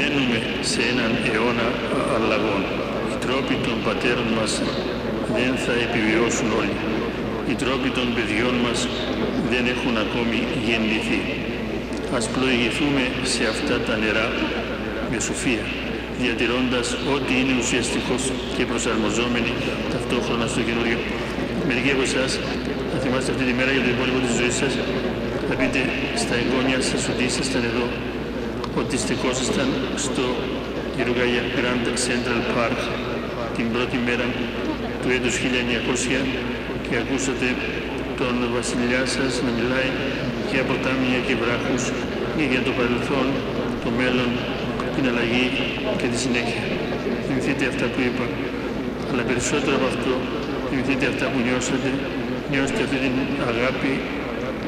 Μπαίνουμε σε έναν αιώνα αλλαγών. Οι τρόποι των πατέρων μας δεν θα επιβιώσουν όλοι. Οι τρόποι των παιδιών μας δεν έχουν ακόμη γεννηθεί. Ας πλοηγηθούμε σε αυτά τα νερά με σοφία, διατηρώντας ό,τι είναι ουσιαστικός και προσαρμοζόμενοι ταυτόχρονα στο καινούριο. Μερικοί από εσάς θα θυμάστε αυτή τη μέρα για το υπόλοιπο της ζωής σας, θα πείτε στα εγγόνια σας ότι ήσασταν εδώ, ότι στεκόσασταν στο Γερουγάγια Grand Central Park την πρώτη μέρα του έτους 1900 και ακούσατε τον βασιλιά σας να μιλάει για ποτάμια και βράχους ή για το παρελθόν, το μέλλον, την αλλαγή και τη συνέχεια. Θυμηθείτε αυτά που είπα. Αλλά περισσότερο από αυτό, θυμηθείτε αυτά που νιώσατε, νιώστε αυτή την αγάπη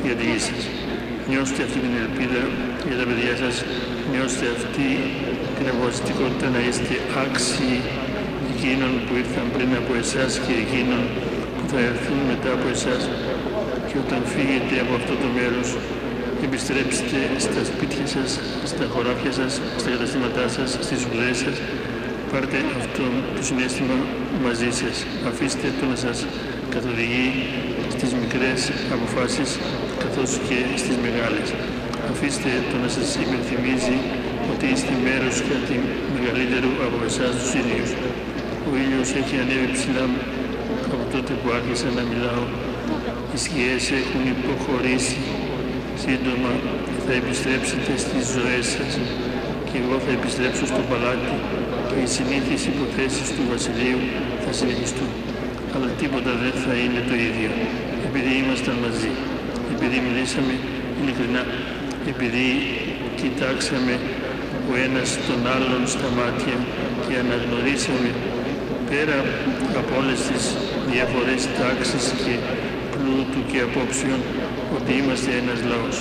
για τη γη σας. Νιώστε αυτή την ελπίδα για τα παιδιά σας, νιώστε αυτή την αποφασιστικότητα να είστε άξιοι εκείνων που ήρθαν πριν από εσάς και εκείνων που θα έρθουν μετά από εσάς και όταν φύγετε από αυτό το μέρος επιστρέψτε στα σπίτια σας, στα χωράφια σας, στα καταστήματά σας, στις δουλειές σας. Πάρτε αυτό το συνέστημα μαζί σας. Αφήστε το να σας καθοδηγεί στις μικρές αποφάσεις καθώς και στις μεγάλες. Αφήστε το να σας υπενθυμίζει ότι είστε μέρος κάτι μεγαλύτερο από εσάς τους ίδιους. Ο ήλιος έχει ανέβει ψηλά από τότε που άρχισα να μιλάω. Οι σκιές έχουν υποχωρήσει Σύντομα θα επιστρέψετε στις ζωές σας και εγώ θα επιστρέψω στο παλάτι και οι συνήθεις υποθέσεις του Βασιλείου θα συνεχιστούν. Αλλά τίποτα δεν θα είναι το ίδιο, επειδή ήμασταν μαζί, επειδή μιλήσαμε ειλικρινά, επειδή κοιτάξαμε ο ένας τον άλλον στα μάτια και αναγνωρίσαμε πέρα από όλες τις διαφορές τάξης και πλούτου και απόψεων ότι είμαστε ένας λαός.